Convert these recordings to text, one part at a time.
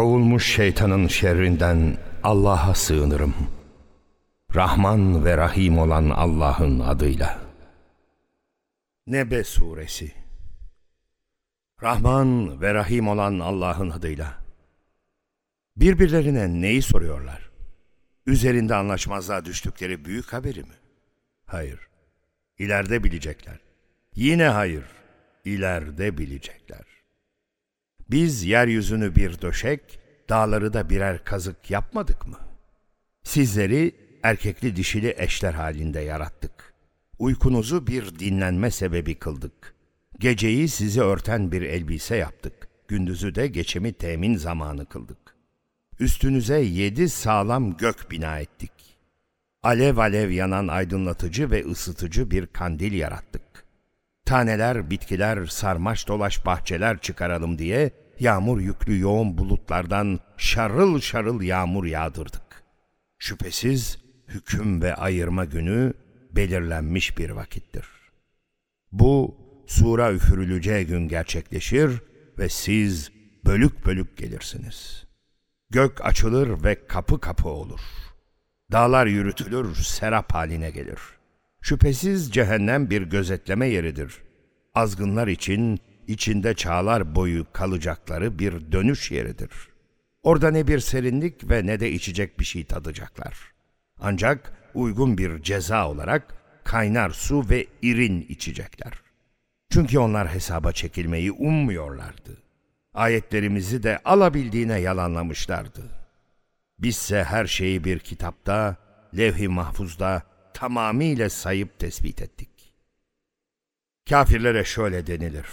Kovulmuş şeytanın şerrinden Allah'a sığınırım. Rahman ve Rahim olan Allah'ın adıyla. Nebe Suresi Rahman ve Rahim olan Allah'ın adıyla. Birbirlerine neyi soruyorlar? Üzerinde anlaşmazlığa düştükleri büyük haberi mi? Hayır. İleride bilecekler. Yine hayır. İleride bilecekler. Biz yeryüzünü bir döşek, dağları da birer kazık yapmadık mı? Sizleri erkekli dişili eşler halinde yarattık. Uykunuzu bir dinlenme sebebi kıldık. Geceyi sizi örten bir elbise yaptık. Gündüzü de geçimi temin zamanı kıldık. Üstünüze yedi sağlam gök bina ettik. Alev alev yanan aydınlatıcı ve ısıtıcı bir kandil yarattık. Taneler, bitkiler, sarmaş dolaş bahçeler çıkaralım diye yağmur yüklü yoğun bulutlardan şarıl şarıl yağmur yağdırdık. Şüphesiz hüküm ve ayırma günü belirlenmiş bir vakittir. Bu sura üfürüleceği gün gerçekleşir ve siz bölük bölük gelirsiniz. Gök açılır ve kapı kapı olur. Dağlar yürütülür, serap haline gelir. Şüphesiz cehennem bir gözetleme yeridir. Azgınlar için içinde çağlar boyu kalacakları bir dönüş yeridir. Orada ne bir serinlik ve ne de içecek bir şey tadacaklar. Ancak uygun bir ceza olarak kaynar su ve irin içecekler. Çünkü onlar hesaba çekilmeyi ummuyorlardı. Ayetlerimizi de alabildiğine yalanlamışlardı. Bizse her şeyi bir kitapta, levh-i mahfuzda tamamıyla sayıp tespit ettik. Kafirlere şöyle denilir.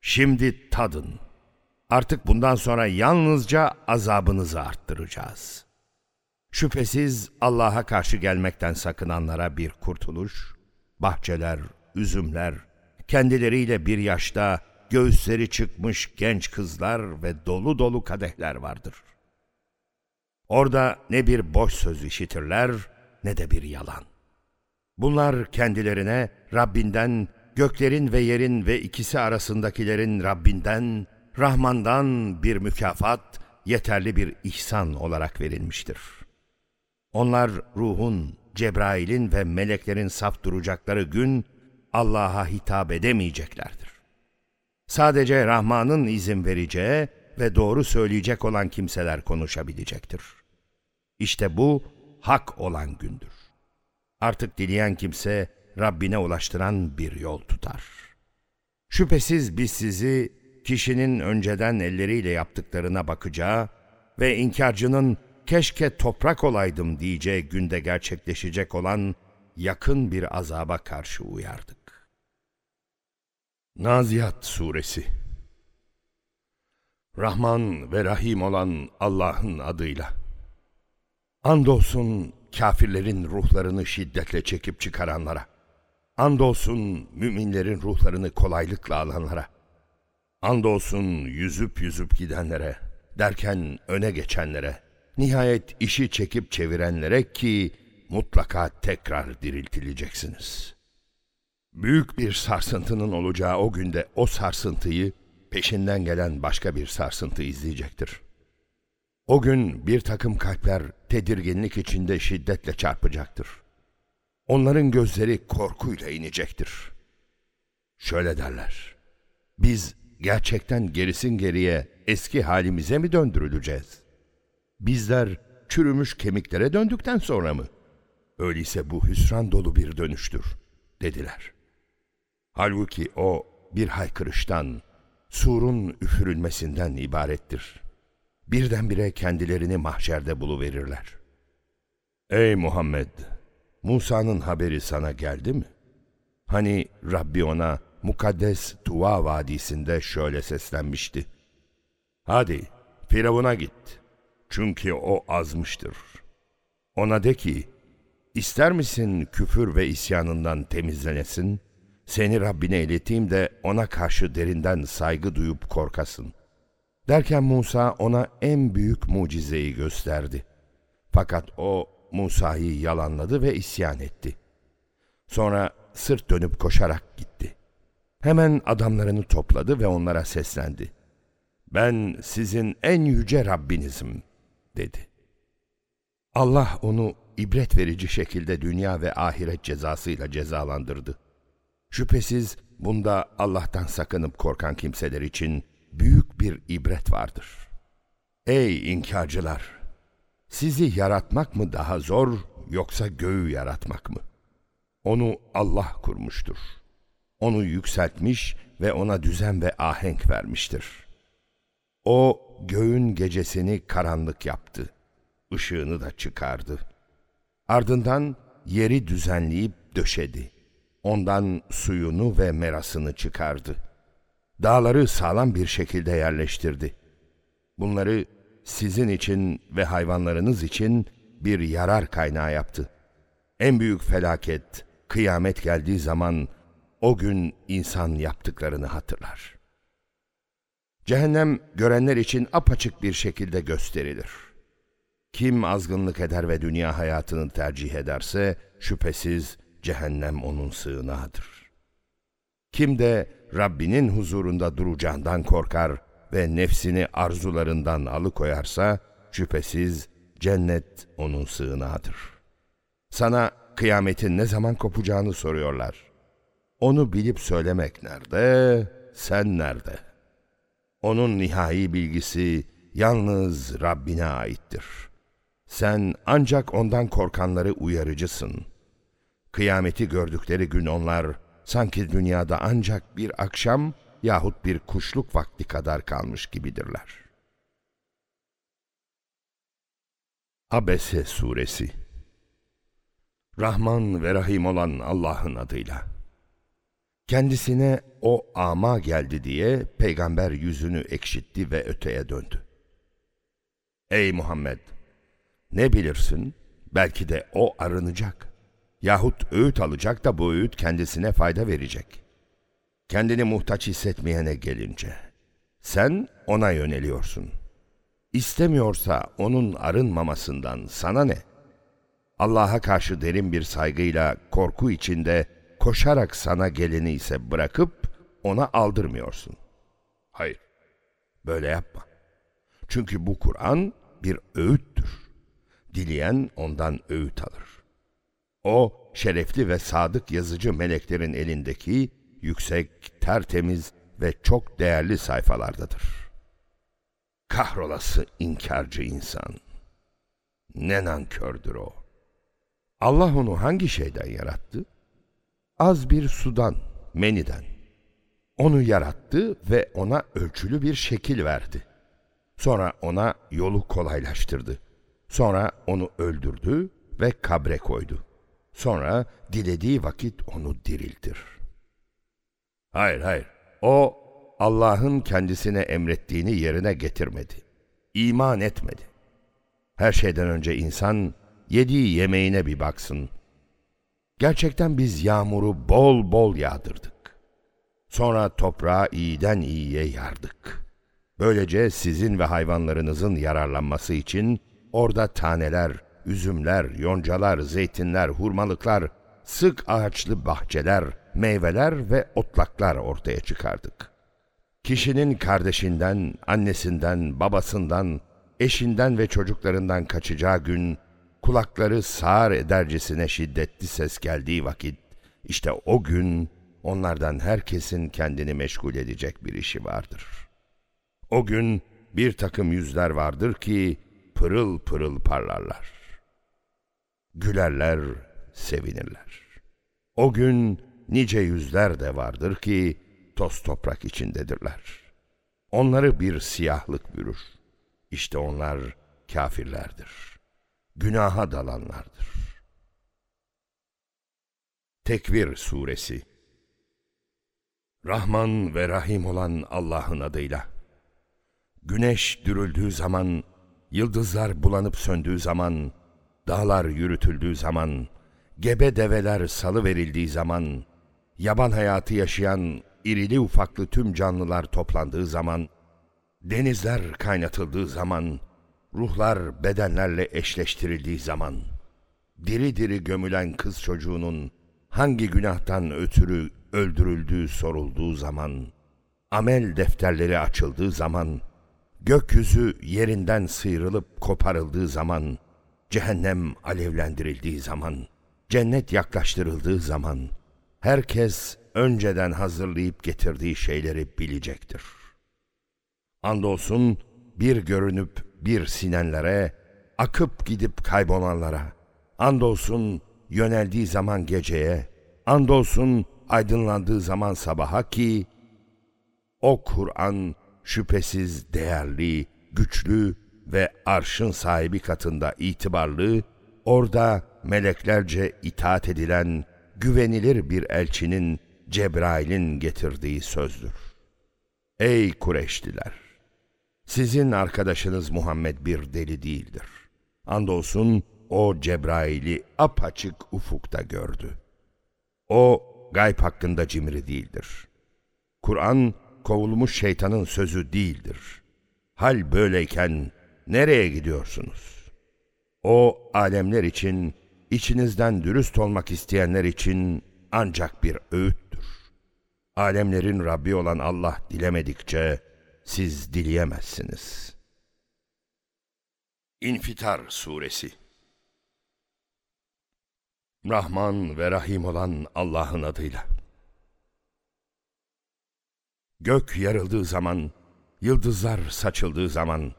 Şimdi tadın. Artık bundan sonra yalnızca azabınızı arttıracağız. Şüphesiz Allah'a karşı gelmekten sakınanlara bir kurtuluş, bahçeler, üzümler, kendileriyle bir yaşta göğüsleri çıkmış genç kızlar ve dolu dolu kadehler vardır. Orada ne bir boş söz işitirler ne de bir yalan. Bunlar kendilerine Rabbinden, göklerin ve yerin ve ikisi arasındakilerin Rabbinden, Rahman'dan bir mükafat, yeterli bir ihsan olarak verilmiştir. Onlar ruhun, Cebrail'in ve meleklerin saf duracakları gün Allah'a hitap edemeyeceklerdir. Sadece Rahman'ın izin vereceği ve doğru söyleyecek olan kimseler konuşabilecektir. İşte bu hak olan gündür. Artık dileyen kimse Rabbine ulaştıran bir yol tutar. Şüphesiz biz sizi kişinin önceden elleriyle yaptıklarına bakacağı ve inkarcının keşke toprak olaydım diyeceği günde gerçekleşecek olan yakın bir azaba karşı uyardık. Naziyat Suresi Rahman ve Rahim olan Allah'ın adıyla. Andolsun kafirlerin ruhlarını şiddetle çekip çıkaranlara. Andolsun müminlerin ruhlarını kolaylıkla alanlara. Andolsun yüzüp yüzüp gidenlere, derken öne geçenlere, nihayet işi çekip çevirenlere ki mutlaka tekrar diriltileceksiniz. Büyük bir sarsıntının olacağı o günde o sarsıntıyı peşinden gelen başka bir sarsıntı izleyecektir. O gün bir takım kalpler tedirginlik içinde şiddetle çarpacaktır. Onların gözleri korkuyla inecektir. Şöyle derler. Biz gerçekten gerisin geriye eski halimize mi döndürüleceğiz? Bizler çürümüş kemiklere döndükten sonra mı? Öyleyse bu hüsran dolu bir dönüştür, dediler. Halbuki o bir haykırıştan, surun üfürülmesinden ibarettir. Birdenbire kendilerini mahşerde buluverirler. Ey Muhammed! Musa'nın haberi sana geldi mi? Hani Rabbi ona mukaddes Tuva Vadisi'nde şöyle seslenmişti. Hadi Firavun'a git. Çünkü o azmıştır. Ona de ki, ister misin küfür ve isyanından temizlenesin? Seni Rabbine ileteyim de ona karşı derinden saygı duyup korkasın. Derken Musa ona en büyük mucizeyi gösterdi. Fakat o Musa'yı yalanladı ve isyan etti. Sonra sırt dönüp koşarak gitti. Hemen adamlarını topladı ve onlara seslendi. Ben sizin en yüce Rabbinizim dedi. Allah onu ibret verici şekilde dünya ve ahiret cezasıyla cezalandırdı. Şüphesiz bunda Allah'tan sakınıp korkan kimseler için büyük bir ibret vardır. Ey inkarcılar! Sizi yaratmak mı daha zor yoksa göğü yaratmak mı? Onu Allah kurmuştur. Onu yükseltmiş ve ona düzen ve ahenk vermiştir. O göğün gecesini karanlık yaptı. ışığını da çıkardı. Ardından yeri düzenleyip döşedi. Ondan suyunu ve merasını çıkardı. Dağları sağlam bir şekilde yerleştirdi. Bunları sizin için ve hayvanlarınız için bir yarar kaynağı yaptı. En büyük felaket, kıyamet geldiği zaman o gün insan yaptıklarını hatırlar. Cehennem görenler için apaçık bir şekilde gösterilir. Kim azgınlık eder ve dünya hayatını tercih ederse şüphesiz cehennem onun sığınağıdır. Kim de Rabbinin huzurunda duracağından korkar ve nefsini arzularından alıkoyarsa şüphesiz cennet onun sığınağıdır. Sana kıyametin ne zaman kopacağını soruyorlar. Onu bilip söylemek nerede, sen nerede? Onun nihai bilgisi yalnız Rabbine aittir. Sen ancak ondan korkanları uyarıcısın. Kıyameti gördükleri gün onlar sanki dünyada ancak bir akşam yahut bir kuşluk vakti kadar kalmış gibidirler. Abese Suresi Rahman ve Rahim olan Allah'ın adıyla. Kendisine o ama geldi diye peygamber yüzünü ekşitti ve öteye döndü. Ey Muhammed! Ne bilirsin? Belki de o arınacak. Yahut öğüt alacak da bu öğüt kendisine fayda verecek. Kendini muhtaç hissetmeyene gelince, sen ona yöneliyorsun. İstemiyorsa onun arınmamasından sana ne? Allah'a karşı derin bir saygıyla, korku içinde koşarak sana geleni ise bırakıp ona aldırmıyorsun. Hayır, böyle yapma. Çünkü bu Kur'an bir öğüttür. Dileyen ondan öğüt alır. O, şerefli ve sadık yazıcı meleklerin elindeki yüksek, tertemiz ve çok değerli sayfalardadır. Kahrolası inkarcı insan. Ne nankördür o. Allah onu hangi şeyden yarattı? az bir sudan, meniden. Onu yarattı ve ona ölçülü bir şekil verdi. Sonra ona yolu kolaylaştırdı. Sonra onu öldürdü ve kabre koydu. Sonra dilediği vakit onu diriltir. Hayır, hayır. O Allah'ın kendisine emrettiğini yerine getirmedi. İman etmedi. Her şeyden önce insan yediği yemeğine bir baksın. Gerçekten biz yağmuru bol bol yağdırdık. Sonra toprağı iyiden iyiye yardık. Böylece sizin ve hayvanlarınızın yararlanması için orada taneler, üzümler, yoncalar, zeytinler, hurmalıklar, sık ağaçlı bahçeler, meyveler ve otlaklar ortaya çıkardık. Kişinin kardeşinden, annesinden, babasından, eşinden ve çocuklarından kaçacağı gün kulakları sağır edercesine şiddetli ses geldiği vakit, işte o gün onlardan herkesin kendini meşgul edecek bir işi vardır. O gün bir takım yüzler vardır ki pırıl pırıl parlarlar. Gülerler, sevinirler. O gün nice yüzler de vardır ki toz toprak içindedirler. Onları bir siyahlık bürür. İşte onlar kafirlerdir.'' günaha dalanlardır. Tekvir Suresi Rahman ve Rahim olan Allah'ın adıyla. Güneş dürüldüğü zaman, yıldızlar bulanıp söndüğü zaman, dağlar yürütüldüğü zaman, gebe develer salı verildiği zaman, yaban hayatı yaşayan irili ufaklı tüm canlılar toplandığı zaman, denizler kaynatıldığı zaman, ruhlar bedenlerle eşleştirildiği zaman, diri diri gömülen kız çocuğunun hangi günahtan ötürü öldürüldüğü sorulduğu zaman, amel defterleri açıldığı zaman, gökyüzü yerinden sıyrılıp koparıldığı zaman, cehennem alevlendirildiği zaman, cennet yaklaştırıldığı zaman, herkes önceden hazırlayıp getirdiği şeyleri bilecektir. Andolsun bir görünüp bir sinenlere, akıp gidip kaybolanlara, andolsun yöneldiği zaman geceye, andolsun aydınlandığı zaman sabaha ki, o Kur'an şüphesiz değerli, güçlü ve arşın sahibi katında itibarlı, orada meleklerce itaat edilen güvenilir bir elçinin Cebrail'in getirdiği sözdür. Ey Kureşliler! Sizin arkadaşınız Muhammed bir deli değildir. Andolsun o Cebrail'i apaçık ufukta gördü. O gayb hakkında cimri değildir. Kur'an kovulmuş şeytanın sözü değildir. Hal böyleyken nereye gidiyorsunuz? O alemler için, içinizden dürüst olmak isteyenler için ancak bir öğüttür. Alemlerin Rabbi olan Allah dilemedikçe siz dileyemezsiniz. İnfitar Suresi Rahman ve Rahim olan Allah'ın adıyla. Gök yarıldığı zaman, yıldızlar saçıldığı zaman,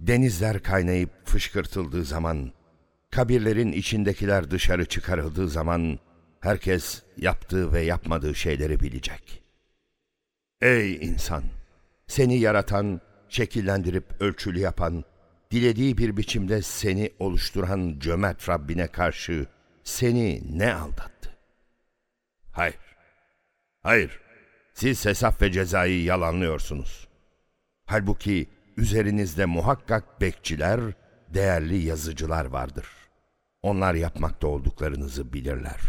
denizler kaynayıp fışkırtıldığı zaman, kabirlerin içindekiler dışarı çıkarıldığı zaman, herkes yaptığı ve yapmadığı şeyleri bilecek. Ey insan! Seni yaratan, şekillendirip ölçülü yapan, dilediği bir biçimde seni oluşturan cömert Rabbine karşı seni ne aldattı? Hayır, hayır, siz hesap ve cezayı yalanlıyorsunuz. Halbuki üzerinizde muhakkak bekçiler, değerli yazıcılar vardır. Onlar yapmakta olduklarınızı bilirler.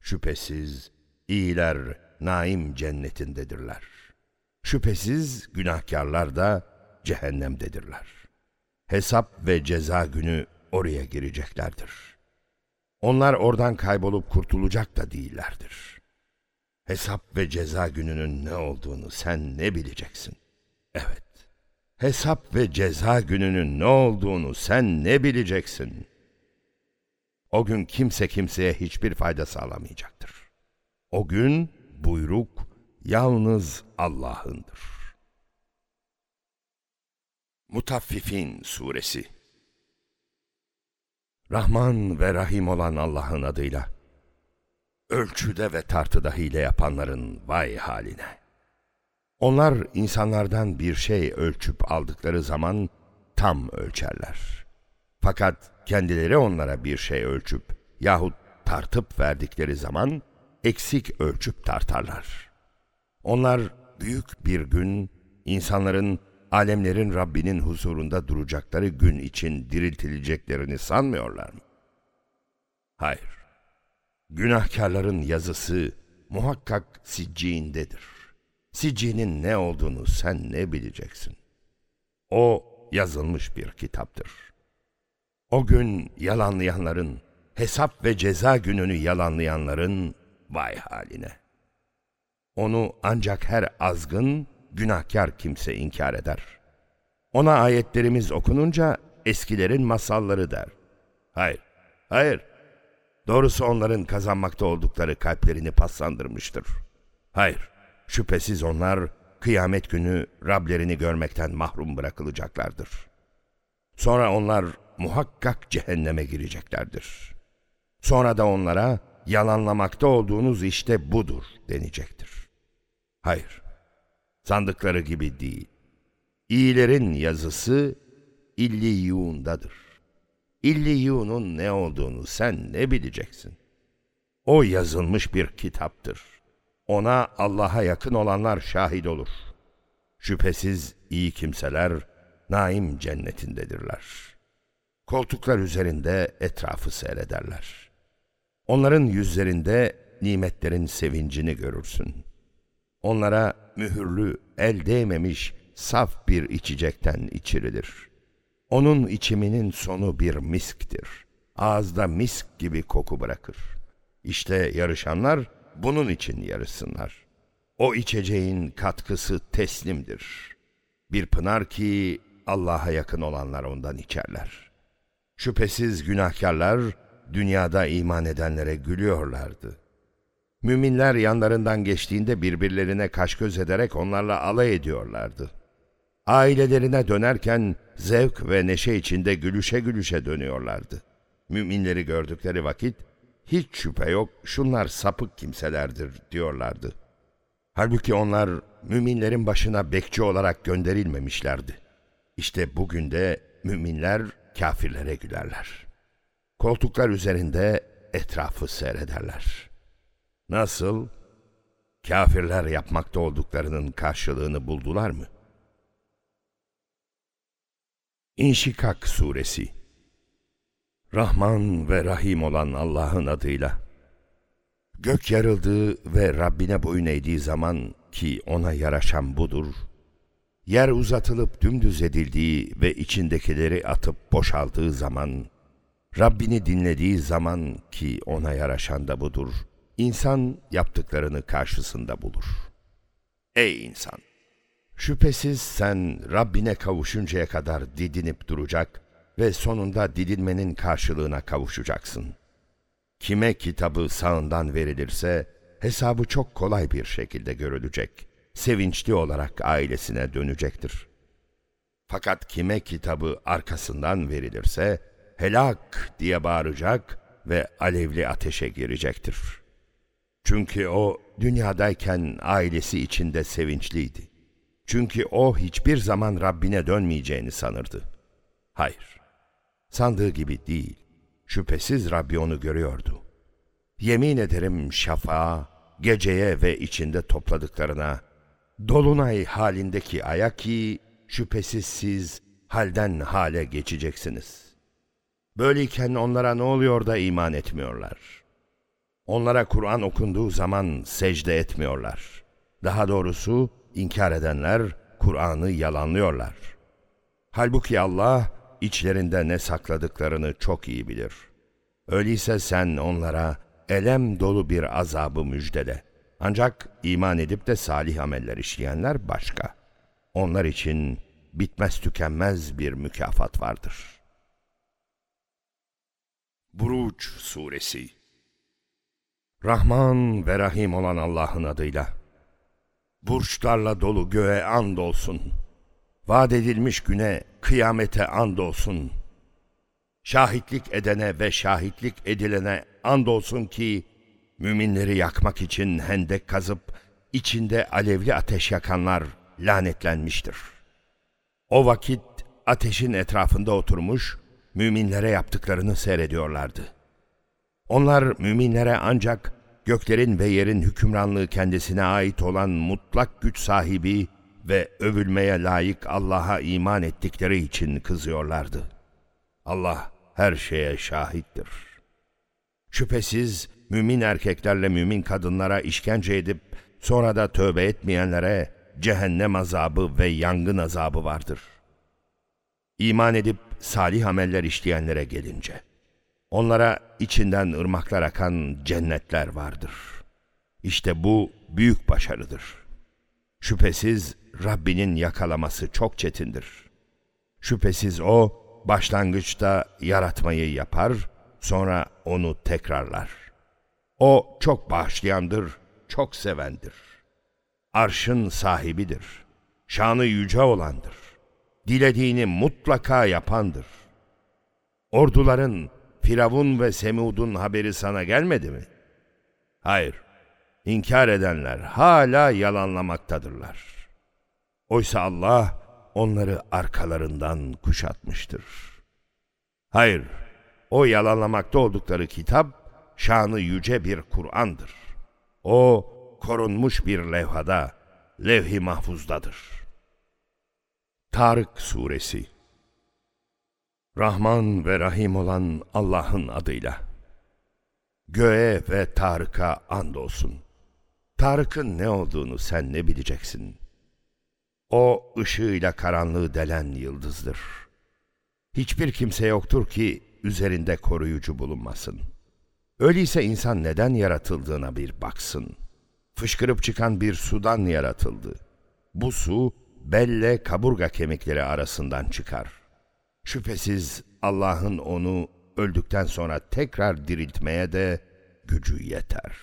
Şüphesiz iyiler naim cennetindedirler. Şüphesiz günahkarlar da cehennemdedirler. Hesap ve ceza günü oraya gireceklerdir. Onlar oradan kaybolup kurtulacak da değillerdir. Hesap ve ceza gününün ne olduğunu sen ne bileceksin? Evet, hesap ve ceza gününün ne olduğunu sen ne bileceksin? O gün kimse kimseye hiçbir fayda sağlamayacaktır. O gün buyruk yalnız Allah'ındır. Mutaffifin Suresi Rahman ve Rahim olan Allah'ın adıyla. Ölçüde ve tartıda hile yapanların vay haline. Onlar insanlardan bir şey ölçüp aldıkları zaman tam ölçerler. Fakat kendileri onlara bir şey ölçüp yahut tartıp verdikleri zaman eksik ölçüp tartarlar. Onlar büyük bir gün insanların alemlerin Rabbinin huzurunda duracakları gün için diriltileceklerini sanmıyorlar mı? Hayır. Günahkarların yazısı muhakkak sicciğindedir. Sicciğinin ne olduğunu sen ne bileceksin? O yazılmış bir kitaptır. O gün yalanlayanların, hesap ve ceza gününü yalanlayanların vay haline. Onu ancak her azgın, günahkar kimse inkar eder. Ona ayetlerimiz okununca eskilerin masalları der. Hayır, hayır. Doğrusu onların kazanmakta oldukları kalplerini paslandırmıştır. Hayır, şüphesiz onlar kıyamet günü Rablerini görmekten mahrum bırakılacaklardır. Sonra onlar muhakkak cehenneme gireceklerdir. Sonra da onlara yalanlamakta olduğunuz işte budur denecektir. Hayır, sandıkları gibi değil. İyilerin yazısı illiyundadır. İlliyunun ne olduğunu sen ne bileceksin? O yazılmış bir kitaptır. Ona Allah'a yakın olanlar şahit olur. Şüphesiz iyi kimseler naim cennetindedirler. Koltuklar üzerinde etrafı seyrederler. Onların yüzlerinde nimetlerin sevincini görürsün.'' Onlara mühürlü, el değmemiş, saf bir içecekten içirilir. Onun içiminin sonu bir misktir. Ağızda misk gibi koku bırakır. İşte yarışanlar bunun için yarışsınlar. O içeceğin katkısı teslimdir. Bir pınar ki Allah'a yakın olanlar ondan içerler. Şüphesiz günahkarlar dünyada iman edenlere gülüyorlardı. Müminler yanlarından geçtiğinde birbirlerine kaş göz ederek onlarla alay ediyorlardı. Ailelerine dönerken zevk ve neşe içinde gülüşe gülüşe dönüyorlardı. Müminleri gördükleri vakit hiç şüphe yok şunlar sapık kimselerdir diyorlardı. Halbuki onlar müminlerin başına bekçi olarak gönderilmemişlerdi. İşte bugün de müminler kafirlere gülerler. Koltuklar üzerinde etrafı seyrederler. Nasıl? Kafirler yapmakta olduklarının karşılığını buldular mı? İnşikak Suresi Rahman ve Rahim olan Allah'ın adıyla Gök yarıldığı ve Rabbine boyun eğdiği zaman ki ona yaraşan budur, yer uzatılıp dümdüz edildiği ve içindekileri atıp boşaldığı zaman, Rabbini dinlediği zaman ki ona yaraşan da budur, insan yaptıklarını karşısında bulur. Ey insan! Şüphesiz sen Rabbine kavuşuncaya kadar didinip duracak ve sonunda didinmenin karşılığına kavuşacaksın. Kime kitabı sağından verilirse hesabı çok kolay bir şekilde görülecek. Sevinçli olarak ailesine dönecektir. Fakat kime kitabı arkasından verilirse helak diye bağıracak ve alevli ateşe girecektir. Çünkü o dünyadayken ailesi içinde sevinçliydi. Çünkü o hiçbir zaman Rabbine dönmeyeceğini sanırdı. Hayır, sandığı gibi değil. Şüphesiz Rabbi onu görüyordu. Yemin ederim şafağa, geceye ve içinde topladıklarına, dolunay halindeki aya ki şüphesiz siz halden hale geçeceksiniz. Böyleyken onlara ne oluyor da iman etmiyorlar? Onlara Kur'an okunduğu zaman secde etmiyorlar. Daha doğrusu inkar edenler Kur'an'ı yalanlıyorlar. Halbuki Allah içlerinde ne sakladıklarını çok iyi bilir. Öyleyse sen onlara elem dolu bir azabı müjdele. Ancak iman edip de salih ameller işleyenler başka. Onlar için bitmez tükenmez bir mükafat vardır. Buruç Suresi Rahman ve Rahim olan Allah'ın adıyla. Burçlarla dolu göğe and olsun. Vaat edilmiş güne, kıyamete and olsun. Şahitlik edene ve şahitlik edilene and olsun ki, müminleri yakmak için hendek kazıp, içinde alevli ateş yakanlar lanetlenmiştir. O vakit ateşin etrafında oturmuş, müminlere yaptıklarını seyrediyorlardı. Onlar müminlere ancak göklerin ve yerin hükümranlığı kendisine ait olan mutlak güç sahibi ve övülmeye layık Allah'a iman ettikleri için kızıyorlardı. Allah her şeye şahittir. Şüphesiz mümin erkeklerle mümin kadınlara işkence edip sonra da tövbe etmeyenlere cehennem azabı ve yangın azabı vardır. İman edip salih ameller işleyenlere gelince, onlara içinden ırmaklar akan cennetler vardır. İşte bu büyük başarıdır. Şüphesiz Rabbinin yakalaması çok çetindir. Şüphesiz O, başlangıçta yaratmayı yapar, sonra onu tekrarlar. O çok bağışlayandır, çok sevendir. Arşın sahibidir. Şanı yüce olandır. Dilediğini mutlaka yapandır. Orduların Firavun ve Semud'un haberi sana gelmedi mi? Hayır. İnkar edenler hala yalanlamaktadırlar. Oysa Allah onları arkalarından kuşatmıştır. Hayır, o yalanlamakta oldukları kitap şanı yüce bir Kur'an'dır. O korunmuş bir levhada, levh-i mahfuzdadır. Tarık Suresi Rahman ve Rahim olan Allah'ın adıyla. Göğe ve Tarık'a andolsun. Tarık'ın ne olduğunu sen ne bileceksin? O ışığıyla karanlığı delen yıldızdır. Hiçbir kimse yoktur ki üzerinde koruyucu bulunmasın. Öyleyse insan neden yaratıldığına bir baksın. Fışkırıp çıkan bir sudan yaratıldı. Bu su belle kaburga kemikleri arasından çıkar. Şüphesiz Allah'ın onu öldükten sonra tekrar diriltmeye de gücü yeter.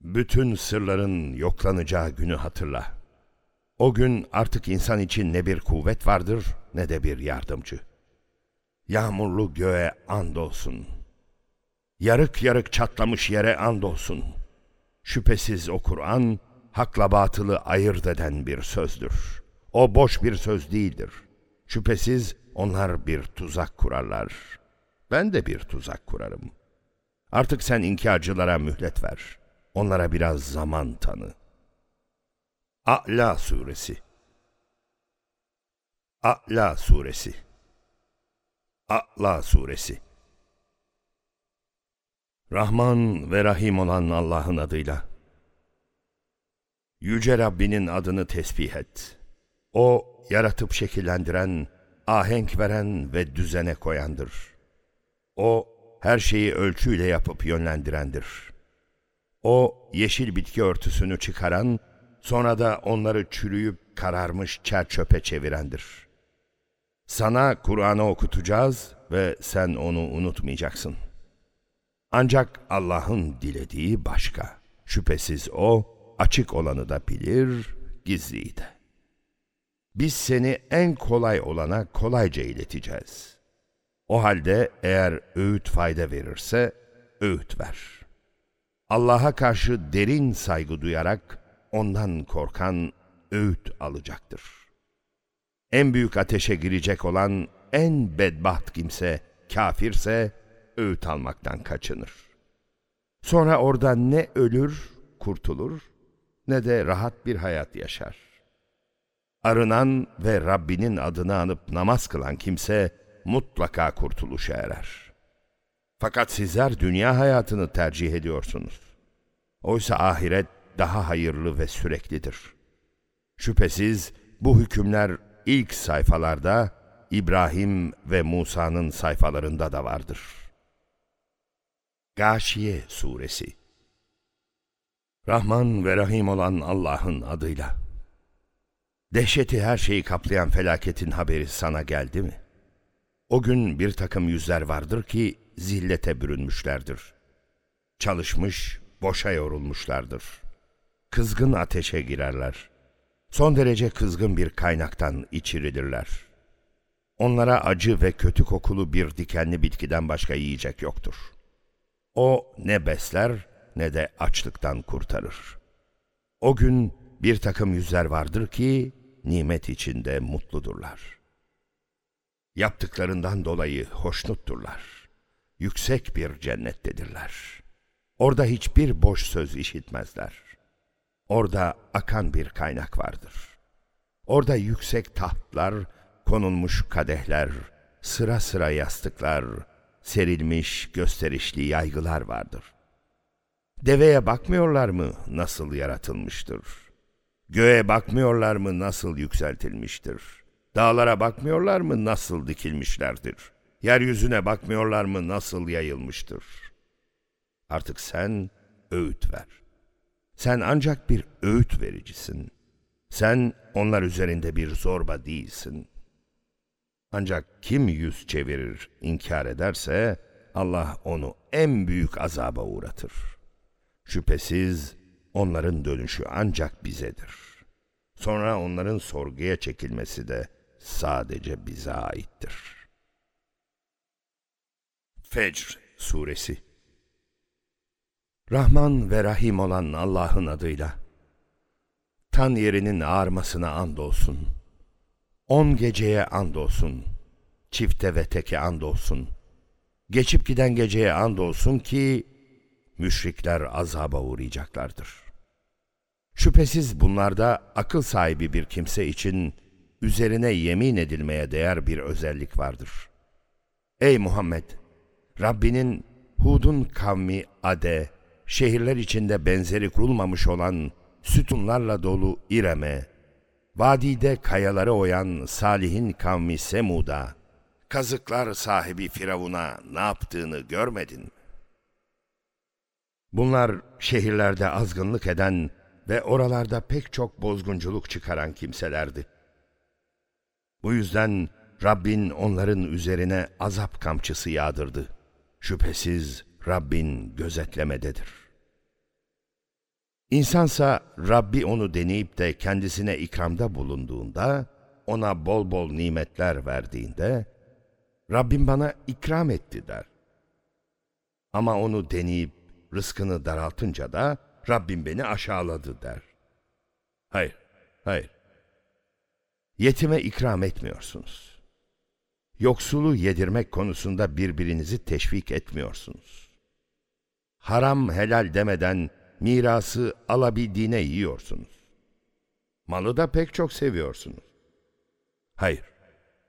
Bütün sırların yoklanacağı günü hatırla. O gün artık insan için ne bir kuvvet vardır ne de bir yardımcı. Yağmurlu göğe andolsun. Yarık yarık çatlamış yere andolsun. Şüphesiz o Kur'an, hakla batılı ayırt eden bir sözdür. O boş bir söz değildir. Şüphesiz onlar bir tuzak kurarlar. Ben de bir tuzak kurarım. Artık sen inkarcılara mühlet ver. Onlara biraz zaman tanı. A'la suresi A'la suresi A'la suresi Rahman ve Rahim olan Allah'ın adıyla. Yüce Rabbinin adını tesbih et. O, yaratıp şekillendiren, ahenk veren ve düzene koyandır. O, her şeyi ölçüyle yapıp yönlendirendir. O, yeşil bitki örtüsünü çıkaran, sonra da onları çürüyüp kararmış çer çöpe çevirendir. Sana Kur'an'ı okutacağız ve sen onu unutmayacaksın. Ancak Allah'ın dilediği başka. Şüphesiz O, açık olanı da bilir, gizliyi de. Biz seni en kolay olana kolayca ileteceğiz. O halde eğer öğüt fayda verirse, öğüt ver. Allah'a karşı derin saygı duyarak, ondan korkan öğüt alacaktır. En büyük ateşe girecek olan en bedbaht kimse, kafirse, öğüt almaktan kaçınır. Sonra orada ne ölür, kurtulur, ne de rahat bir hayat yaşar. Arınan ve Rabbinin adını anıp namaz kılan kimse mutlaka kurtuluşa erer. Fakat sizler dünya hayatını tercih ediyorsunuz. Oysa ahiret daha hayırlı ve süreklidir. Şüphesiz bu hükümler ilk sayfalarda İbrahim ve Musa'nın sayfalarında da vardır. Gâşiye Suresi Rahman ve Rahim olan Allah'ın adıyla. Dehşeti her şeyi kaplayan felaketin haberi sana geldi mi? O gün bir takım yüzler vardır ki zillete bürünmüşlerdir. Çalışmış, boşa yorulmuşlardır. Kızgın ateşe girerler. Son derece kızgın bir kaynaktan içirilirler. Onlara acı ve kötü kokulu bir dikenli bitkiden başka yiyecek yoktur. O ne besler ne de açlıktan kurtarır. O gün bir takım yüzler vardır ki nimet içinde mutludurlar. Yaptıklarından dolayı hoşnutturlar. Yüksek bir cennettedirler. Orada hiçbir boş söz işitmezler. Orada akan bir kaynak vardır. Orada yüksek tahtlar, konulmuş kadehler, sıra sıra yastıklar, serilmiş gösterişli yaygılar vardır. Deveye bakmıyorlar mı nasıl yaratılmıştır? Göğe bakmıyorlar mı nasıl yükseltilmiştir? Dağlara bakmıyorlar mı nasıl dikilmişlerdir? Yeryüzüne bakmıyorlar mı nasıl yayılmıştır? Artık sen öğüt ver. Sen ancak bir öğüt vericisin. Sen onlar üzerinde bir zorba değilsin. Ancak kim yüz çevirir, inkar ederse Allah onu en büyük azaba uğratır. Şüphesiz onların dönüşü ancak bizedir. Sonra onların sorguya çekilmesi de sadece bize aittir. Fecr Suresi Rahman ve Rahim olan Allah'ın adıyla Tan yerinin ağarmasına andolsun. On geceye andolsun. Çifte ve teke andolsun. Geçip giden geceye andolsun ki müşrikler azaba uğrayacaklardır. Şüphesiz bunlarda akıl sahibi bir kimse için üzerine yemin edilmeye değer bir özellik vardır. Ey Muhammed! Rabbinin Hud'un kavmi Ade, şehirler içinde benzeri kurulmamış olan sütunlarla dolu İrem'e, vadide kayaları oyan Salih'in kavmi Semud'a, kazıklar sahibi Firavun'a ne yaptığını görmedin mi? Bunlar şehirlerde azgınlık eden ve oralarda pek çok bozgunculuk çıkaran kimselerdi. Bu yüzden Rabbin onların üzerine azap kamçısı yağdırdı. Şüphesiz Rabbin gözetlemededir. İnsansa Rabbi onu deneyip de kendisine ikramda bulunduğunda, ona bol bol nimetler verdiğinde, Rabbim bana ikram etti der. Ama onu deneyip rızkını daraltınca da Rabbim beni aşağıladı der. Hayır, hayır. Yetime ikram etmiyorsunuz. Yoksulu yedirmek konusunda birbirinizi teşvik etmiyorsunuz. Haram helal demeden mirası alabildiğine yiyorsunuz. Malı da pek çok seviyorsunuz. Hayır,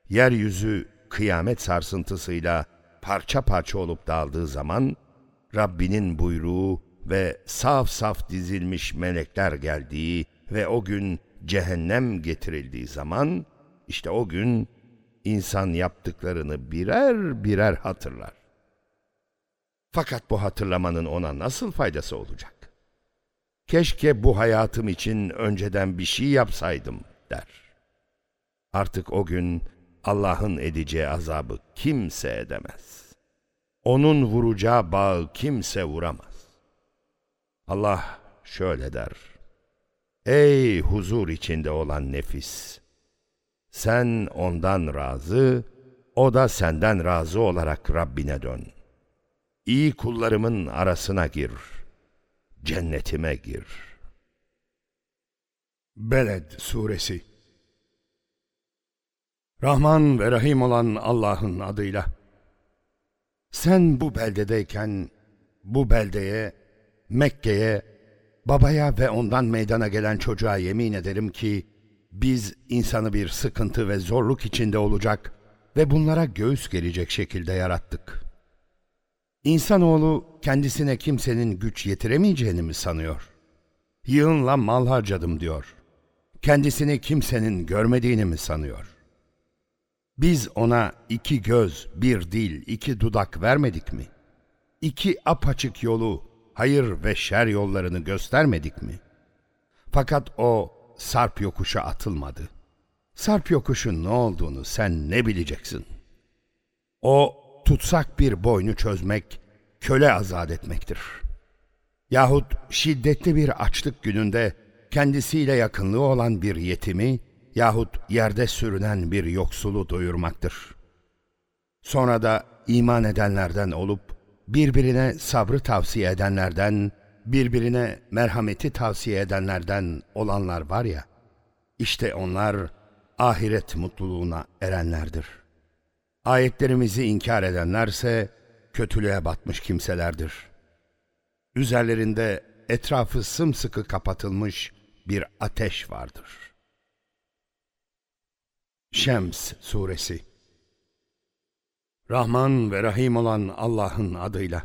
yeryüzü kıyamet sarsıntısıyla parça parça olup dağıldığı zaman, Rabbinin buyruğu ve saf saf dizilmiş melekler geldiği ve o gün cehennem getirildiği zaman, işte o gün insan yaptıklarını birer birer hatırlar. Fakat bu hatırlamanın ona nasıl faydası olacak? Keşke bu hayatım için önceden bir şey yapsaydım der. Artık o gün Allah'ın edeceği azabı kimse edemez. Onun vuracağı bağı kimse vuramaz. Allah şöyle der. Ey huzur içinde olan nefis! Sen ondan razı, o da senden razı olarak Rabbine dön. İyi kullarımın arasına gir, cennetime gir. Beled Suresi Rahman ve Rahim olan Allah'ın adıyla. Sen bu beldedeyken bu beldeye, Mekke'ye, babaya ve ondan meydana gelen çocuğa yemin ederim ki biz insanı bir sıkıntı ve zorluk içinde olacak ve bunlara göğüs gelecek şekilde yarattık. İnsanoğlu kendisine kimsenin güç yetiremeyeceğini mi sanıyor? Yığınla mal harcadım diyor. Kendisini kimsenin görmediğini mi sanıyor? Biz ona iki göz, bir dil, iki dudak vermedik mi? İki apaçık yolu, hayır ve şer yollarını göstermedik mi? Fakat o sarp yokuşa atılmadı. Sarp yokuşun ne olduğunu sen ne bileceksin? O tutsak bir boynu çözmek, köle azat etmektir. Yahut şiddetli bir açlık gününde kendisiyle yakınlığı olan bir yetimi yahut yerde sürünen bir yoksulu doyurmaktır. Sonra da iman edenlerden olup birbirine sabrı tavsiye edenlerden, birbirine merhameti tavsiye edenlerden olanlar var ya, işte onlar ahiret mutluluğuna erenlerdir. Ayetlerimizi inkar edenlerse kötülüğe batmış kimselerdir. Üzerlerinde etrafı sımsıkı kapatılmış bir ateş vardır.'' Şems Suresi Rahman ve Rahim olan Allah'ın adıyla.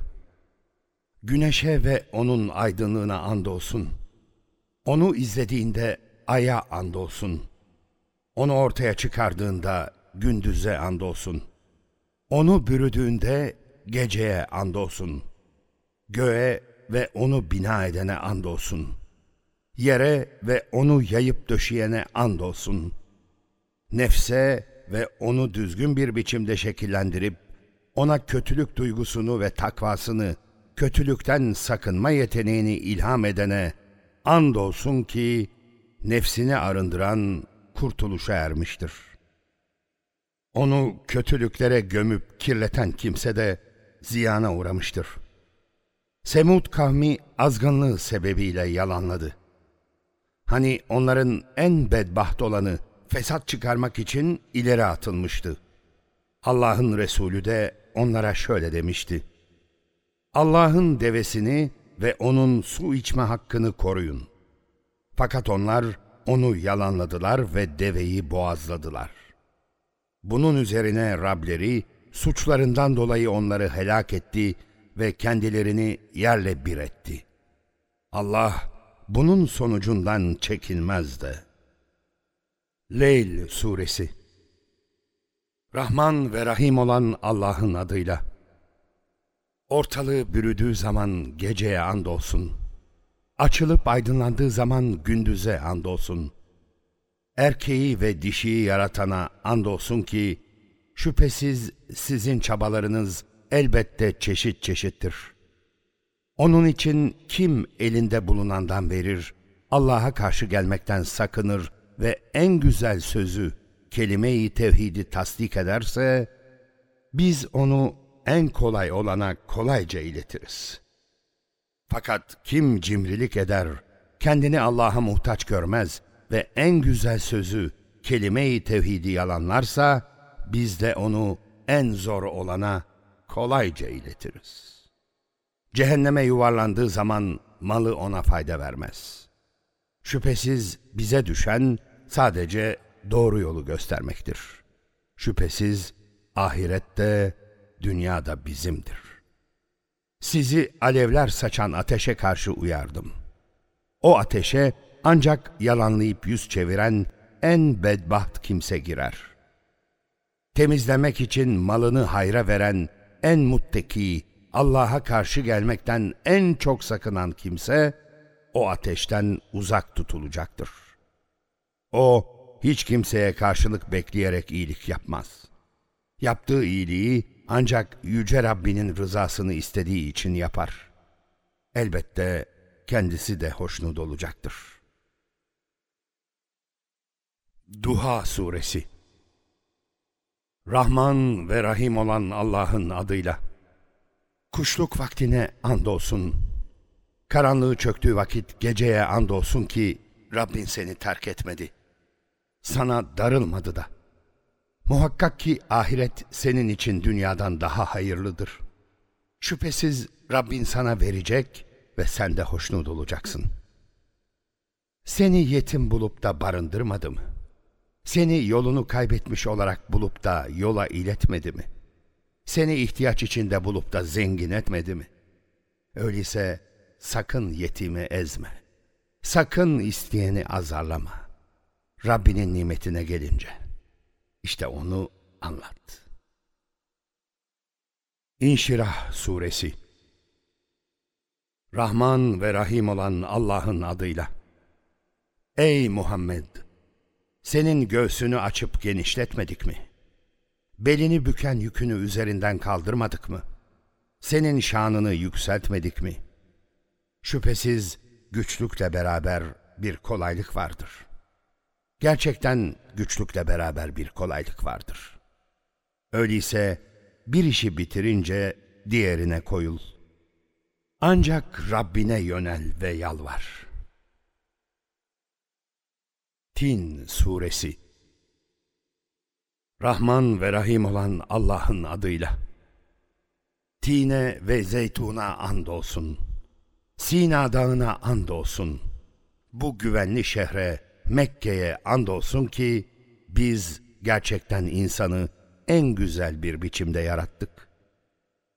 Güneşe ve onun aydınlığına andolsun. Onu izlediğinde aya andolsun. Onu ortaya çıkardığında gündüze andolsun. Onu bürüdüğünde geceye andolsun. Göğe ve onu bina edene andolsun. Yere ve onu yayıp döşeyene andolsun.'' nefse ve onu düzgün bir biçimde şekillendirip ona kötülük duygusunu ve takvasını, kötülükten sakınma yeteneğini ilham edene andolsun ki nefsini arındıran kurtuluşa ermiştir. Onu kötülüklere gömüp kirleten kimse de ziyana uğramıştır. Semud kavmi azgınlığı sebebiyle yalanladı. Hani onların en bedbaht olanı fesat çıkarmak için ileri atılmıştı. Allah'ın Resulü de onlara şöyle demişti. Allah'ın devesini ve onun su içme hakkını koruyun. Fakat onlar onu yalanladılar ve deveyi boğazladılar. Bunun üzerine Rableri suçlarından dolayı onları helak etti ve kendilerini yerle bir etti. Allah bunun sonucundan çekinmezdi. Leyl Suresi Rahman ve Rahim olan Allah'ın adıyla. Ortalığı bürüdüğü zaman geceye andolsun. Açılıp aydınlandığı zaman gündüze andolsun. Erkeği ve dişiyi yaratana andolsun ki, şüphesiz sizin çabalarınız elbette çeşit çeşittir. Onun için kim elinde bulunandan verir, Allah'a karşı gelmekten sakınır ve en güzel sözü, kelime-i tevhidi tasdik ederse, biz onu en kolay olana kolayca iletiriz. Fakat kim cimrilik eder, kendini Allah'a muhtaç görmez ve en güzel sözü, kelime-i tevhidi yalanlarsa, biz de onu en zor olana kolayca iletiriz. Cehenneme yuvarlandığı zaman malı ona fayda vermez. Şüphesiz bize düşen sadece doğru yolu göstermektir. Şüphesiz ahirette, dünyada bizimdir. Sizi alevler saçan ateşe karşı uyardım. O ateşe ancak yalanlayıp yüz çeviren en bedbaht kimse girer. Temizlemek için malını hayra veren en mutteki, Allah'a karşı gelmekten en çok sakınan kimse, o ateşten uzak tutulacaktır. O, hiç kimseye karşılık bekleyerek iyilik yapmaz. Yaptığı iyiliği ancak Yüce Rabbinin rızasını istediği için yapar. Elbette kendisi de hoşnut olacaktır. Duha Suresi Rahman ve Rahim olan Allah'ın adıyla. Kuşluk vaktine andolsun. Karanlığı çöktüğü vakit geceye andolsun ki Rabbin seni terk etmedi. Sana darılmadı da. Muhakkak ki ahiret senin için dünyadan daha hayırlıdır. Şüphesiz Rabbin sana verecek ve sen de hoşnut olacaksın. Seni yetim bulup da barındırmadı mı? Seni yolunu kaybetmiş olarak bulup da yola iletmedi mi? Seni ihtiyaç içinde bulup da zengin etmedi mi? Öyleyse sakın yetimi ezme. Sakın isteyeni azarlama. Rabbinin nimetine gelince. İşte onu anlat. İnşirah Suresi Rahman ve Rahim olan Allah'ın adıyla. Ey Muhammed! Senin göğsünü açıp genişletmedik mi? Belini büken yükünü üzerinden kaldırmadık mı? Senin şanını yükseltmedik mi? Şüphesiz güçlükle beraber bir kolaylık vardır. Gerçekten güçlükle beraber bir kolaylık vardır. Öyleyse bir işi bitirince diğerine koyul. Ancak Rabbine yönel ve yalvar. Tin Suresi Rahman ve Rahim olan Allah'ın adıyla. Tine ve zeytuna andolsun. Sina dağına andolsun. Bu güvenli şehre, Mekke'ye andolsun ki biz gerçekten insanı en güzel bir biçimde yarattık.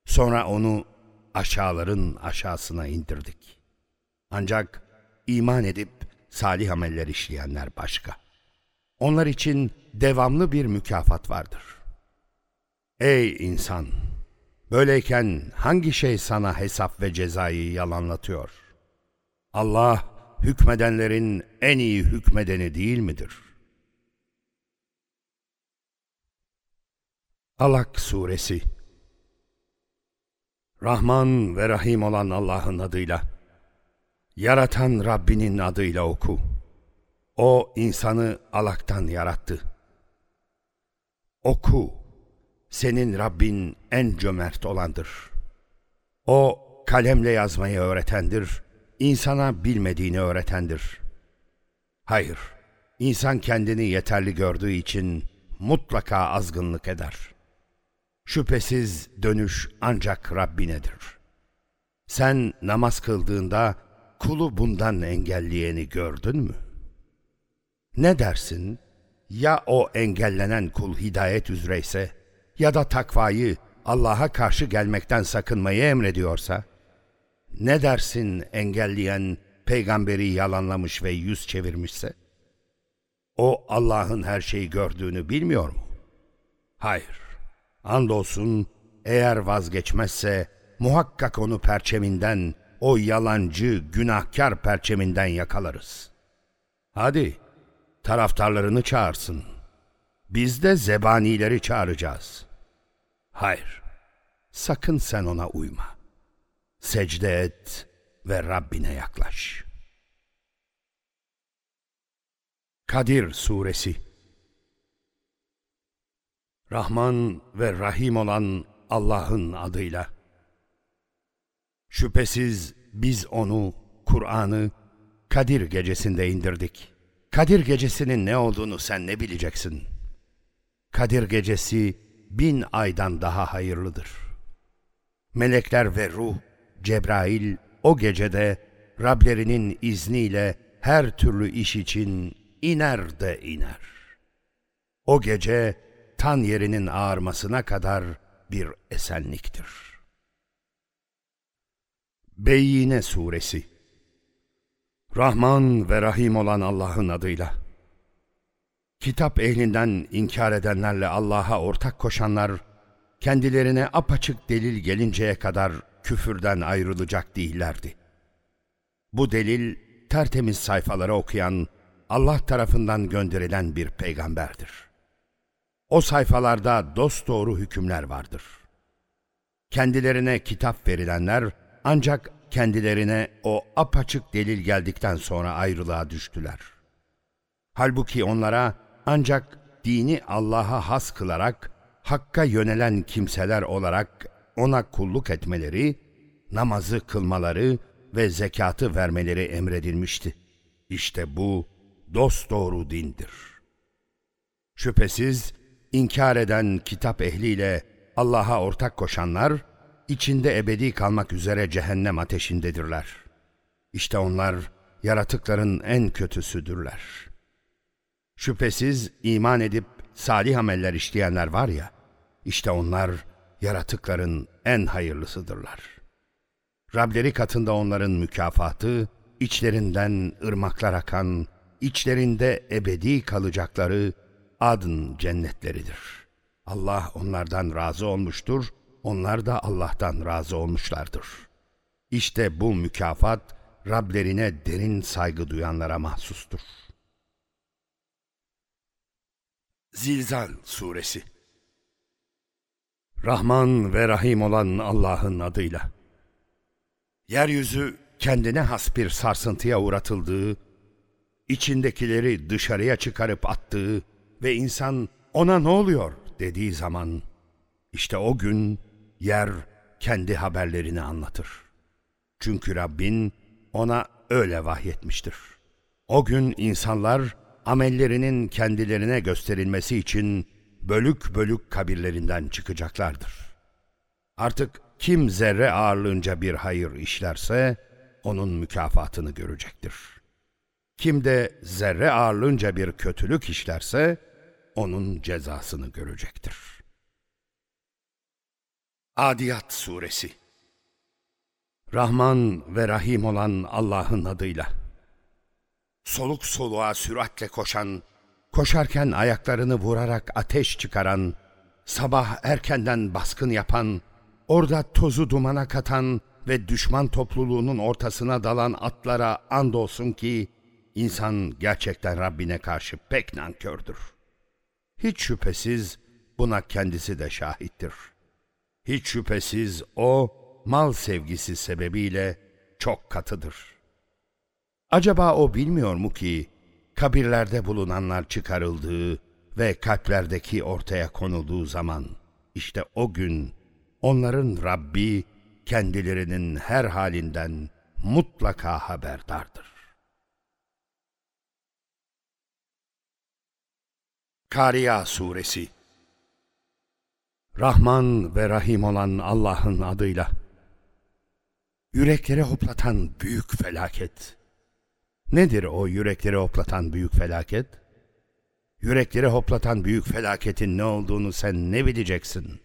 Sonra onu aşağıların aşağısına indirdik. Ancak iman edip salih ameller işleyenler başka. Onlar için devamlı bir mükafat vardır. Ey insan! Böyleyken hangi şey sana hesap ve cezayı yalanlatıyor? Allah hükmedenlerin en iyi hükmedeni değil midir? Alak Suresi Rahman ve Rahim olan Allah'ın adıyla, yaratan Rabbinin adıyla oku. O insanı alaktan yarattı. Oku, senin Rabbin en cömert olandır. O kalemle yazmayı öğretendir, insana bilmediğini öğretendir. Hayır, insan kendini yeterli gördüğü için mutlaka azgınlık eder. Şüphesiz dönüş ancak Rabbinedir. Sen namaz kıldığında kulu bundan engelleyeni gördün mü? Ne dersin? Ya o engellenen kul hidayet üzereyse ya da takvayı Allah'a karşı gelmekten sakınmayı emrediyorsa? Ne dersin engelleyen peygamberi yalanlamış ve yüz çevirmişse? O Allah'ın her şeyi gördüğünü bilmiyor mu? Hayır. Andolsun eğer vazgeçmezse muhakkak onu perçeminden o yalancı, günahkar perçeminden yakalarız. Hadi, taraftarlarını çağırsın. Biz de zebanileri çağıracağız. Hayır, sakın sen ona uyma. Secde et ve Rabbine yaklaş. Kadir Suresi Rahman ve Rahim olan Allah'ın adıyla. Şüphesiz biz onu, Kur'an'ı, Kadir gecesinde indirdik. Kadir gecesinin ne olduğunu sen ne bileceksin? Kadir gecesi bin aydan daha hayırlıdır. Melekler ve ruh, Cebrail o gecede Rablerinin izniyle her türlü iş için iner de iner. O gece tan yerinin ağarmasına kadar bir esenliktir. Beyyine Suresi Rahman ve Rahim olan Allah'ın adıyla. Kitap ehlinden inkar edenlerle Allah'a ortak koşanlar, kendilerine apaçık delil gelinceye kadar küfürden ayrılacak değillerdi. Bu delil, tertemiz sayfaları okuyan, Allah tarafından gönderilen bir peygamberdir. O sayfalarda dosdoğru hükümler vardır. Kendilerine kitap verilenler ancak kendilerine o apaçık delil geldikten sonra ayrılığa düştüler. Halbuki onlara ancak dini Allah'a has kılarak Hakk'a yönelen kimseler olarak ona kulluk etmeleri, namazı kılmaları ve zekatı vermeleri emredilmişti. İşte bu dosdoğru dindir. Şüphesiz inkar eden kitap ehliyle Allah'a ortak koşanlar, içinde ebedi kalmak üzere cehennem ateşindedirler. İşte onlar yaratıkların en kötüsüdürler. Şüphesiz iman edip salih ameller işleyenler var ya, işte onlar yaratıkların en hayırlısıdırlar. Rableri katında onların mükafatı, içlerinden ırmaklar akan, içlerinde ebedi kalacakları adın cennetleridir. Allah onlardan razı olmuştur, onlar da Allah'tan razı olmuşlardır. İşte bu mükafat Rablerine derin saygı duyanlara mahsustur. Zilzal Suresi Rahman ve Rahim olan Allah'ın adıyla. Yeryüzü kendine has bir sarsıntıya uğratıldığı, içindekileri dışarıya çıkarıp attığı ve insan ona ne oluyor dediği zaman, işte o gün yer kendi haberlerini anlatır. Çünkü Rabbin ona öyle vahyetmiştir. O gün insanlar amellerinin kendilerine gösterilmesi için bölük bölük kabirlerinden çıkacaklardır. Artık kim zerre ağırlığınca bir hayır işlerse onun mükafatını görecektir. Kim de zerre ağırlığınca bir kötülük işlerse onun cezasını görecektir. Adiyat Suresi Rahman ve Rahim olan Allah'ın adıyla. Soluk soluğa süratle koşan, koşarken ayaklarını vurarak ateş çıkaran, sabah erkenden baskın yapan, orada tozu dumana katan ve düşman topluluğunun ortasına dalan atlara andolsun ki, insan gerçekten Rabbine karşı pek nankördür. Hiç şüphesiz buna kendisi de şahittir. Hiç şüphesiz o, mal sevgisi sebebiyle çok katıdır. Acaba o bilmiyor mu ki, kabirlerde bulunanlar çıkarıldığı ve kalplerdeki ortaya konulduğu zaman, işte o gün onların Rabbi kendilerinin her halinden mutlaka haberdardır. Kariya Suresi Rahman ve Rahim olan Allah'ın adıyla. Yürekleri hoplatan büyük felaket. Nedir o yürekleri hoplatan büyük felaket? Yürekleri hoplatan büyük felaketin ne olduğunu sen ne bileceksin?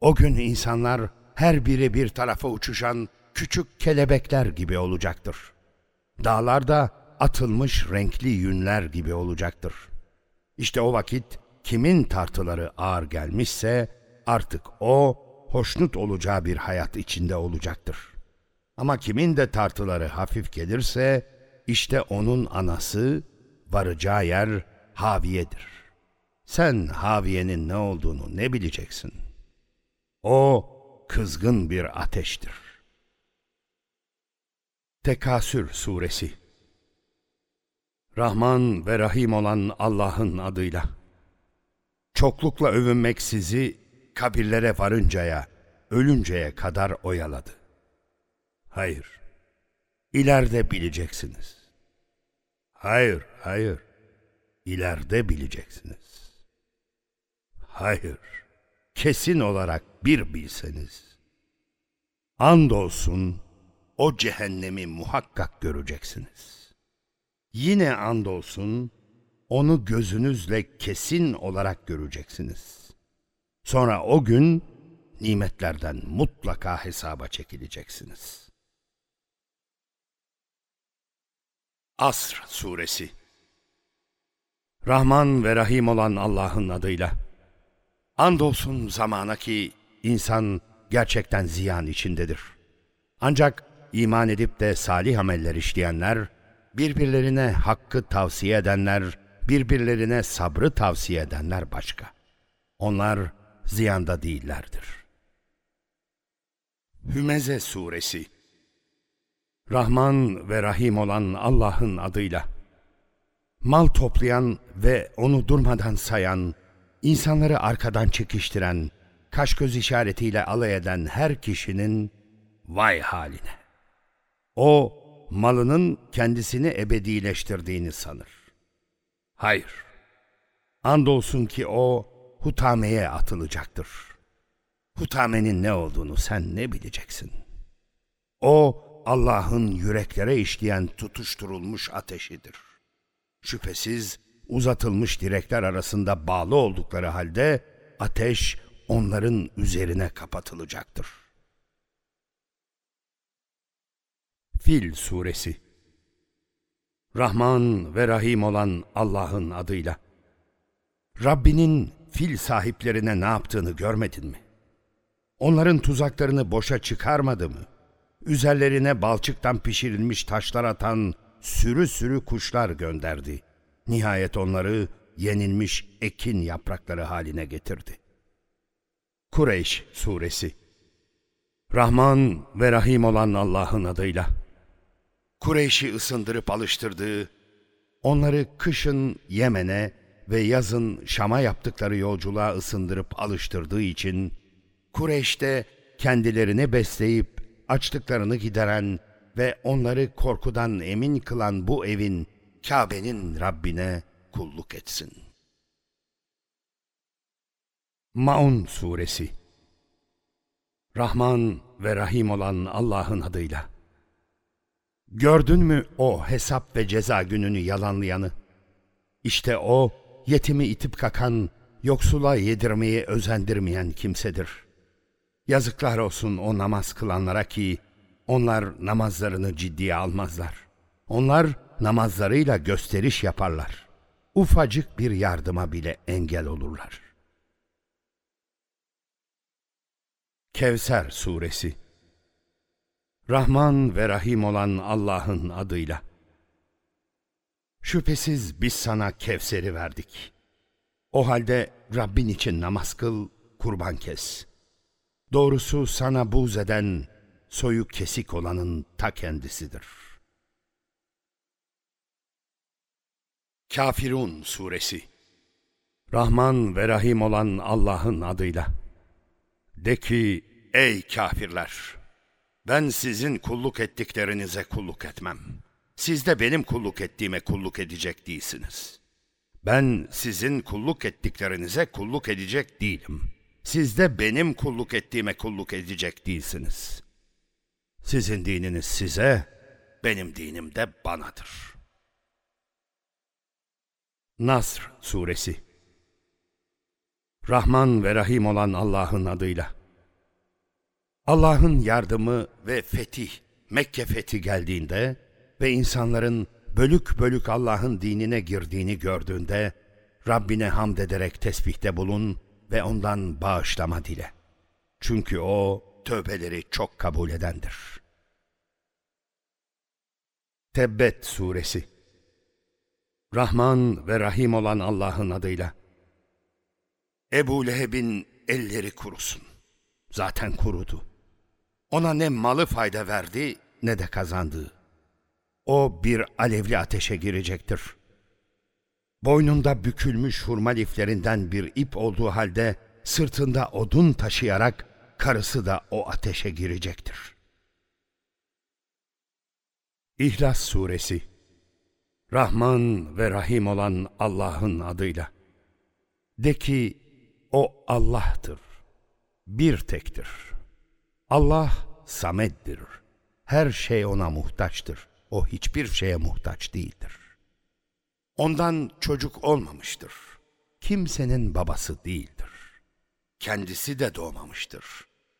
O gün insanlar her biri bir tarafa uçuşan küçük kelebekler gibi olacaktır. Dağlar da atılmış renkli yünler gibi olacaktır. İşte o vakit kimin tartıları ağır gelmişse artık o hoşnut olacağı bir hayat içinde olacaktır. Ama kimin de tartıları hafif gelirse işte onun anası varacağı yer Haviye'dir. Sen Haviye'nin ne olduğunu ne bileceksin? O kızgın bir ateştir. Tekasür Suresi Rahman ve Rahim olan Allah'ın adıyla. Çoklukla övünmek sizi kabirlere varıncaya, ölünceye kadar oyaladı. Hayır, ileride bileceksiniz. Hayır, hayır, ileride bileceksiniz. Hayır, kesin olarak bir bilseniz. Andolsun o cehennemi muhakkak göreceksiniz. Yine andolsun onu gözünüzle kesin olarak göreceksiniz. Sonra o gün nimetlerden mutlaka hesaba çekileceksiniz. Asr Suresi Rahman ve Rahim olan Allah'ın adıyla. Andolsun zamana ki insan gerçekten ziyan içindedir. Ancak iman edip de salih ameller işleyenler, birbirlerine hakkı tavsiye edenler, birbirlerine sabrı tavsiye edenler başka. Onlar ziyanda değillerdir. Hümeze Suresi Rahman ve Rahim olan Allah'ın adıyla. Mal toplayan ve onu durmadan sayan, insanları arkadan çekiştiren, kaş göz işaretiyle alay eden her kişinin vay haline. O, malının kendisini ebedileştirdiğini sanır. Hayır. Andolsun ki o, hutameye atılacaktır. Hutamenin ne olduğunu sen ne bileceksin? O, Allah'ın yüreklere işleyen tutuşturulmuş ateşidir. Şüphesiz uzatılmış direkler arasında bağlı oldukları halde ateş onların üzerine kapatılacaktır. Fil Suresi Rahman ve Rahim olan Allah'ın adıyla. Rabbinin fil sahiplerine ne yaptığını görmedin mi? Onların tuzaklarını boşa çıkarmadı mı? Üzerlerine balçıktan pişirilmiş taşlar atan sürü sürü kuşlar gönderdi. Nihayet onları yenilmiş ekin yaprakları haline getirdi. Kureyş Suresi Rahman ve Rahim olan Allah'ın adıyla. Kureyş'i ısındırıp alıştırdığı, onları kışın Yemen'e ve yazın Şam'a yaptıkları yolculuğa ısındırıp alıştırdığı için, Kureyş'te kendilerini besleyip açlıklarını gideren ve onları korkudan emin kılan bu evin, Kabe'nin Rabbine kulluk etsin. Maun Suresi Rahman ve Rahim olan Allah'ın adıyla. Gördün mü o hesap ve ceza gününü yalanlayanı? İşte o, yetimi itip kakan, yoksula yedirmeyi özendirmeyen kimsedir. Yazıklar olsun o namaz kılanlara ki, onlar namazlarını ciddiye almazlar. Onlar namazlarıyla gösteriş yaparlar. Ufacık bir yardıma bile engel olurlar. Kevser Suresi Rahman ve Rahim olan Allah'ın adıyla. Şüphesiz biz sana Kevser'i verdik. O halde Rabbin için namaz kıl, kurban kes. Doğrusu sana buğz eden, soyu kesik olanın ta kendisidir. Kafirun Suresi Rahman ve Rahim olan Allah'ın adıyla. De ki, ey kafirler! Ben sizin kulluk ettiklerinize kulluk etmem. Siz de benim kulluk ettiğime kulluk edecek değilsiniz. Ben sizin kulluk ettiklerinize kulluk edecek değilim. Siz de benim kulluk ettiğime kulluk edecek değilsiniz. Sizin dininiz size, benim dinim de banadır. Nasr Suresi Rahman ve Rahim olan Allah'ın adıyla. Allah'ın yardımı ve fetih, Mekke fethi geldiğinde ve insanların bölük bölük Allah'ın dinine girdiğini gördüğünde Rabbine hamd ederek tesbihte bulun ve ondan bağışlama dile. Çünkü o tövbeleri çok kabul edendir. Tebbet Suresi Rahman ve Rahim olan Allah'ın adıyla. Ebu Leheb'in elleri kurusun. Zaten kurudu. Ona ne malı fayda verdi ne de kazandığı. O bir alevli ateşe girecektir. Boynunda bükülmüş hurma liflerinden bir ip olduğu halde sırtında odun taşıyarak karısı da o ateşe girecektir. İhlas Suresi Rahman ve Rahim olan Allah'ın adıyla. De ki, O Allah'tır. Bir tektir. Allah Samed'dir. Her şey O'na muhtaçtır. O hiçbir şeye muhtaç değildir. Ondan çocuk olmamıştır. Kimsenin babası değildir. Kendisi de doğmamıştır.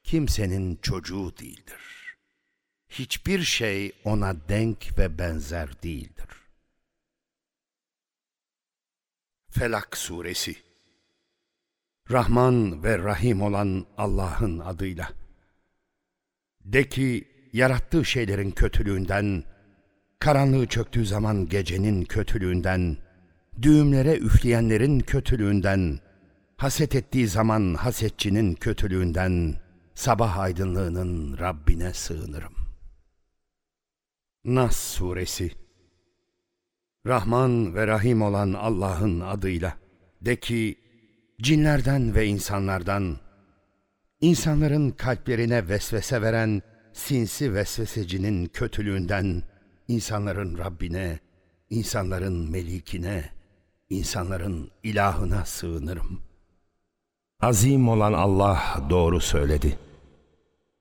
Kimsenin çocuğu değildir. Hiçbir şey ona denk ve benzer değildir. Felak Suresi Rahman ve Rahim olan Allah'ın adıyla. De ki, yarattığı şeylerin kötülüğünden, karanlığı çöktüğü zaman gecenin kötülüğünden, düğümlere üfleyenlerin kötülüğünden, haset ettiği zaman hasetçinin kötülüğünden, sabah aydınlığının Rabbine sığınırım. Nas Suresi Rahman ve Rahim olan Allah'ın adıyla. De ki, cinlerden ve insanlardan, insanların kalplerine vesvese veren sinsi vesvesecinin kötülüğünden, insanların Rabbine, insanların melikine, insanların ilahına sığınırım. Azim olan Allah doğru söyledi.